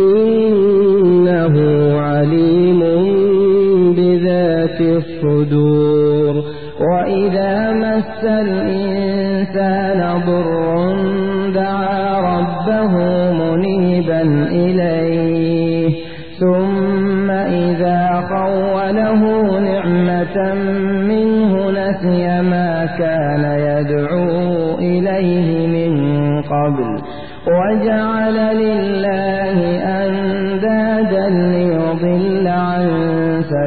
إنه عليم بذات الصدور. وإذا مس الإنسان ضر دعا ربه منيبا إليه. ثم إذا خوله نعمة منه نسي ما كان يدعو إليه من قبل. وجعل لله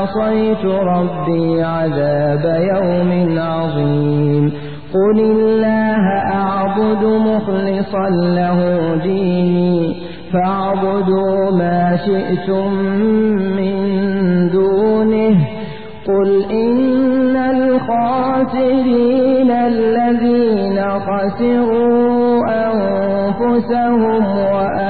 عصيت ربي عذاب يوم عظيم. قل الله أعبد مخلصا له ديني فاعبدوا ما شئتم من دونه. قل إن الخاسرين الذين خسروا أنفسهم وأهليهم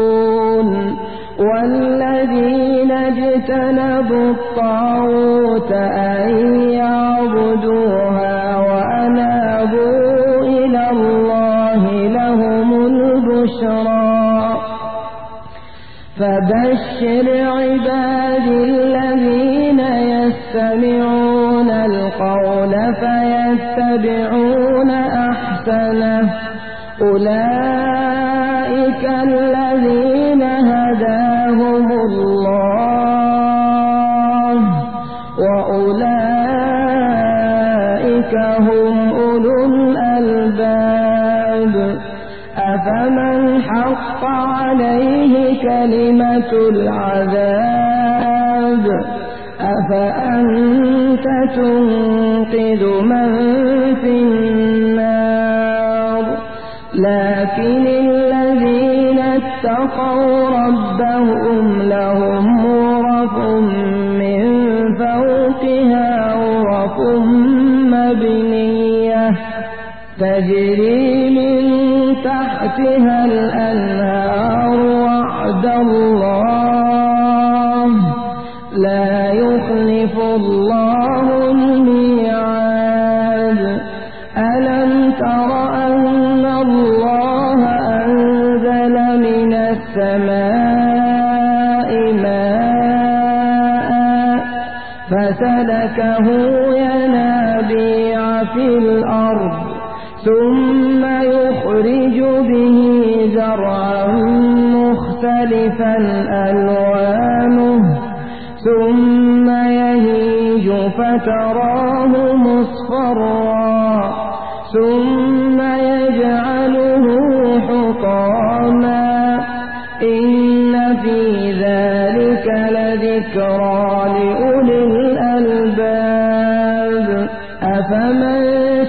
فبشر عبادي الذين يستمعون القول فيتبعون أحسنه. أولئك الذين أفمن حق عليه كلمة العذاب أفأنت تنقذ من في النار؟ لكن الذين اتقوا ربهم لهم غرف من فوقها غرف مبنية تجري تحتها الأنهار. ذلك لذكرى لأولي الألباب أفمن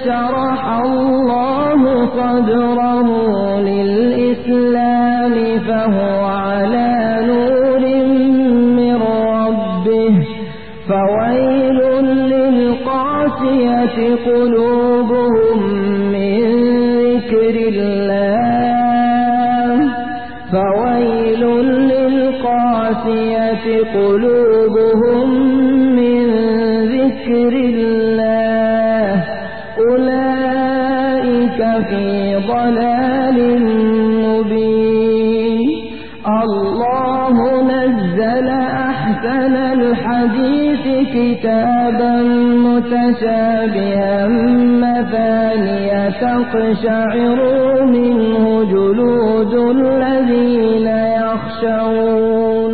شرح الله صدره للإسلام فهو على نور من ربه فويل للقاسية قلوبهم قلوبهم من ذكر الله. أولئك في ضلال مبين. الله نزل أحسن الحديث كتابا متشابها مثانية تقشعر منه جلود الذين يخشون.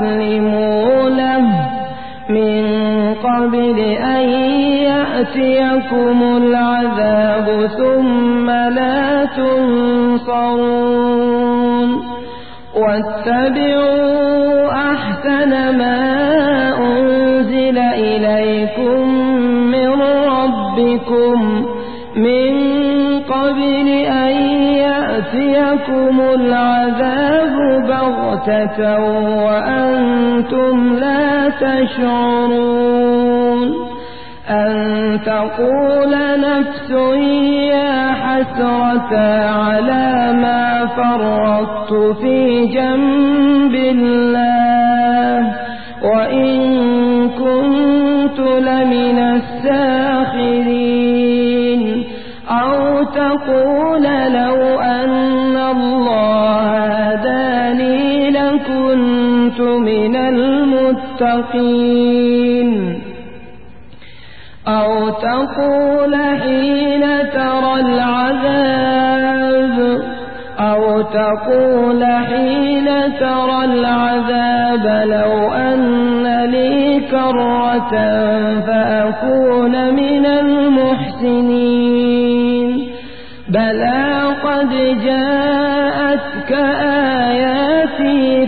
وأسلموا له من قبل أن يأتيكم العذاب ثم لا تنصرون واتبعوا أحسن ما أنزل إليكم من ربكم من يأتيكم العذاب بغتة وأنتم لا تشعرون أن تقول نفس يا حسرة على ما فرطت في جنب الله وإن كنت لمن الساخرين أو تقول لو أن لكنت من المتقين. أو تقول حين ترى العذاب. أو تقول حين ترى العذاب. لو أن لي كرة فأكون من المحسنين. بلى قد جاءتك آياتي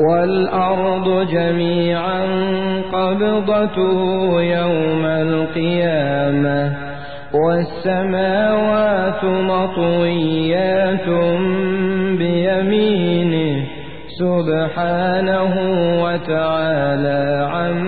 والأرض جميعا قبضته يوم القيامة والسماوات مطويات بيمينه سبحانه وتعالى عما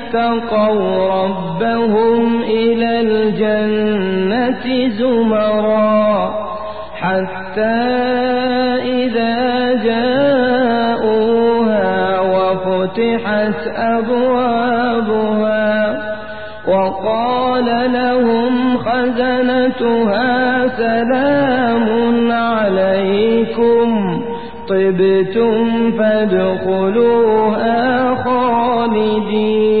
اتقوا ربهم إلى الجنة زمرا حتى إذا جاءوها وفتحت أبوابها وقال لهم خزنتها سلام عليكم طبتم فادخلوها خالدين